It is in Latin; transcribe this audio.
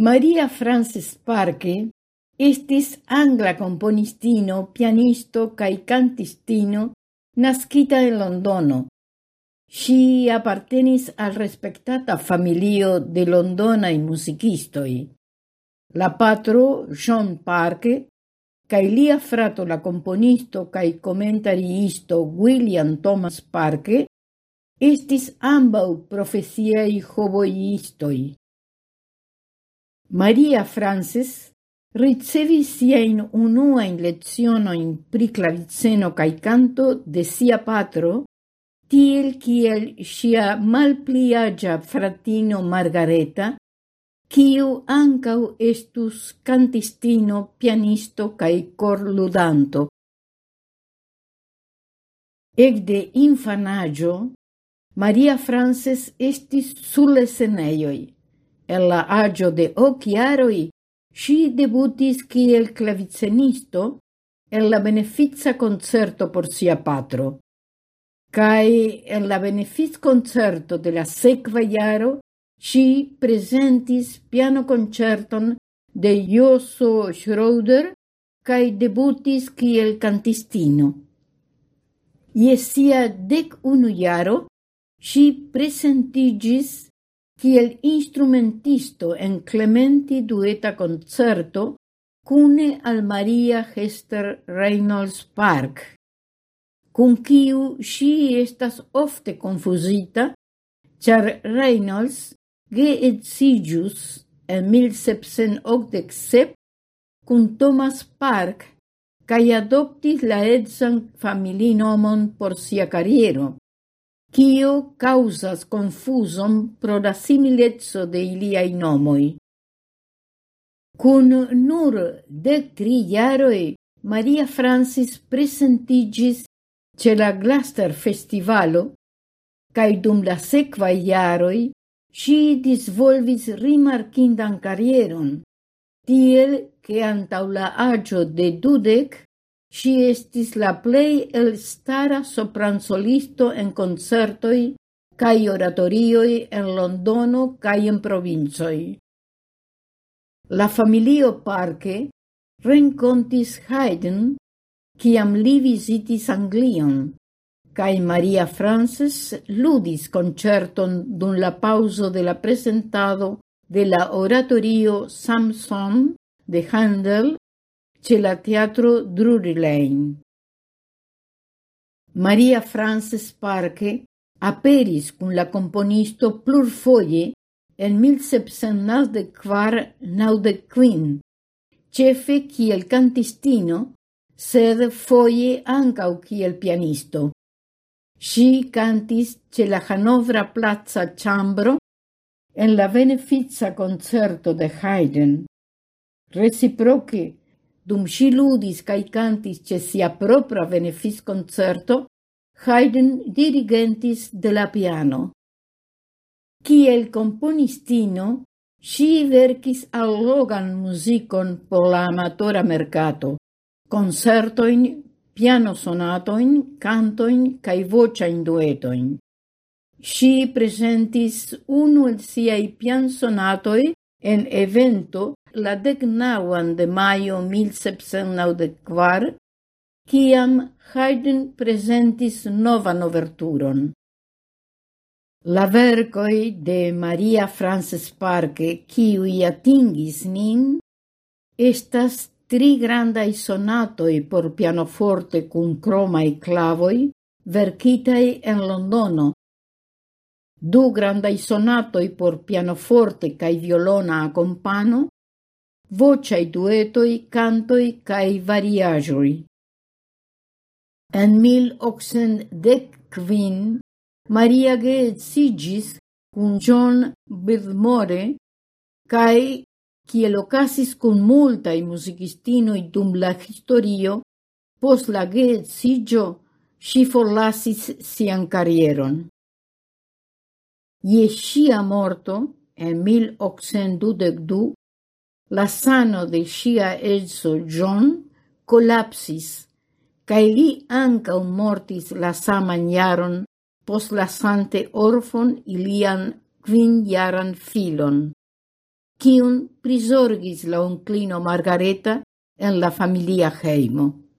Maria Frances Parke estis angla componistino, pianisto cae cantistino nascita en Londono. Si appartenis al respectata familio de londonai musicistoi. La patro, John Parke, cae lia frato la componisto cae commentariisto William Thomas Parke, estis ambau profesiai hoboiistoi. Maria Francis ricevis in lezione in pri claviceno cae canto de sia patro, tiel kiel sia malpliagia fratino Margareta, kiu ancau estus cantistino, pianisto kaj ludanto egde infanaggio Maria Frances estis sulle seneioi, en la agio de hoc iaroi, si debutis kiel clavicenisto en la benefica concerto por sia patro. Cai en la benefic concerto de la sequa iaro, si presentis piano concerton de Josso Schroeder cai debutis kiel cantistino. Iesia dec unu iaro, si presentigis kiel instrumentisto en Clementi dueta concerto cune al Maria Hester Reynolds Park, cun kiu si estas ofte confusita, char Reynolds ge etsigius en 1787 cun Thomas Park cae adoptis la etsan familinomon por sia carriero, Cio causas confuzon pro la similezzo de iliai nomoi. Cun nur de tri Maria Francis presentigis ce la Glaster Festivalo, cae dum la sequae iaroi, si disvolvis rimarcindan carrieron, tiel che antau la agio de dudec Si estis la plei el stara sopransolisto en concertoi cae oratorioi en Londono cae en provincioi. La familio Parke rencontis Haydn ciam li visitis Anglion, cae Maria Frances ludis concerton dun la pauso de la presentado de la oratorio Samson de Handel ce la teatro Drury Lane. Maria Frances Parke aperis cun la componisto plurfoje en 1794-95, cefe kiel cantistino, sed foie ancau kiel pianisto. Si cantis ce la Hanovra Plaza Chambro en la benefizza concerto de Haydn. Reciproque Dum si ludis cae cantis ce sia propra benefis concerto, Haydn dirigentis de la piano. Ciel componistino, si vercis allogan musicon por la amatora mercato, concertoin, pianosonatoin, cantoin cae vocain duetoin. Si presentis unu el siai piansonatoi en evento la decnauan de maio 1794, ciam Haydn presentis novan overturon. La vercoi de Maria Frances Parke, ciui atingis nin, estas tri grandai sonatoi por pianoforte cun cromai clavoi, verkitai en Londono, du grandai sonatoi por pianoforte cae violona accompano, vociai duetoi, cantoi cae variagioi. En 1815 Maria geetsigis cun John Bidmore cae ciel ocasis cun multae musicistinoi dum la historio, pos la geetsigio si forlasis sian carrieron. Ie sia morto, en 1822, la sano de sia elso John collapsis, cae li ancau mortis la saman jaron pos lasante orfon ilian quin jaran filon, cium prisorgis la onclino Margareta en la familia heimo.